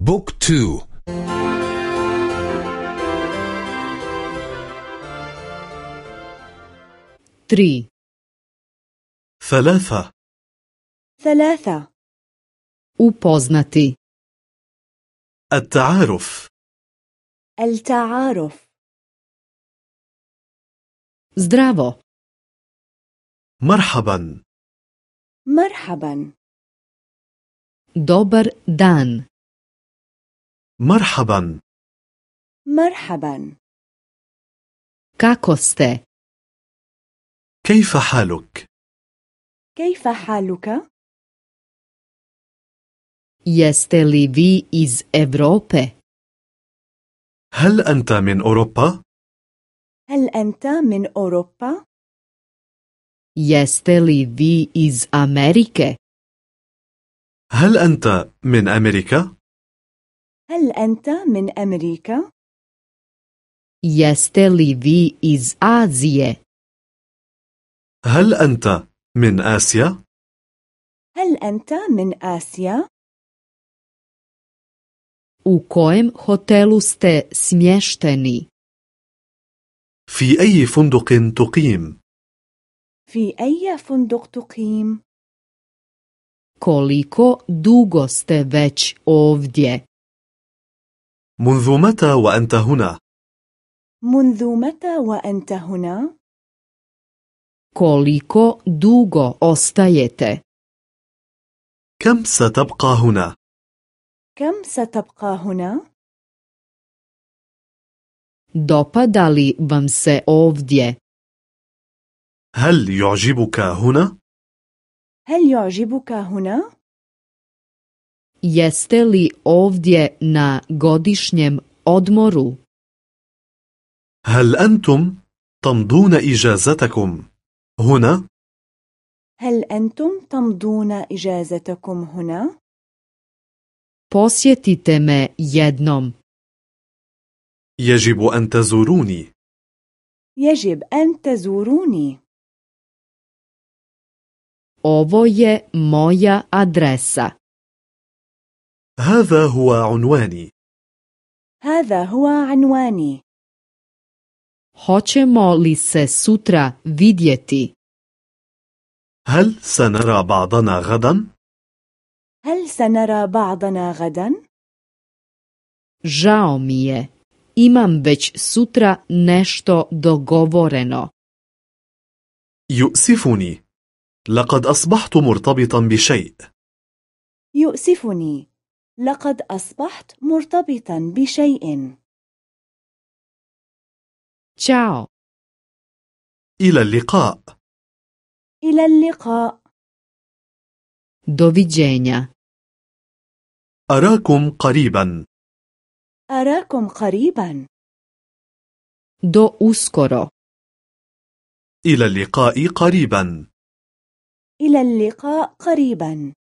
بوك تو. تري. ثلاثة. ثلاثة. upoznati التعارف. التعارف. zdravo مرحبا. مرحبا. dobar dan مرحبا مرحبا kako ste كيف حالك؟ كيف حالك؟ jeste li vi iz هل أنت من أوروبا؟ هل أنت من أوروبا؟ jeste li vi iz Amerike هل أنت من أمريكا؟ هل أنت من أمريكا؟ jeste li vi iz Azije هل أنت من آسيا؟ هل أنت من آسيا؟ u kojem hotelu ste smješteni في أي فندق تقيم؟ في أي فندق تقيم؟ koliko dugo ste već ovdje منذ متى وأنت هنا؟ منذ متى وأنت هنا؟ koliko dugo ostajete كم ستبقى هنا؟ كم ستبقى هنا؟ dopada li vam se ovdje هل يعجبك هنا؟ هل يعجبك هنا؟ jeste li ovdje na godišnjem odmoru هل أنتم تمضون إجازتكم هنا؟ هل أنتم تمضون إجازتكم هنا؟ posjetite me jednom يجب أن تزوروني يجب أن تزوروني ovo je moja adresa هذا هو عنواني. هذا هو عنواني. Hoćemo li se sutra vidjeti? هل سنرى بعضنا غدا؟ هل سنرى بعضنا غدا؟ žao mi je. Imam već sutra nešto dogovoreno. يؤسفني. لقد أصبحت مرتبطا بشيء. يؤسفني. لقد أصبحت مرتبطا بشيء. Ćao. إلى اللقاء. إلى اللقاء. Doviđenja. أراكم قريبا. أراكم قريبا. Do uskoro. إلى اللقاء قريبا. إلى اللقاء قريبا.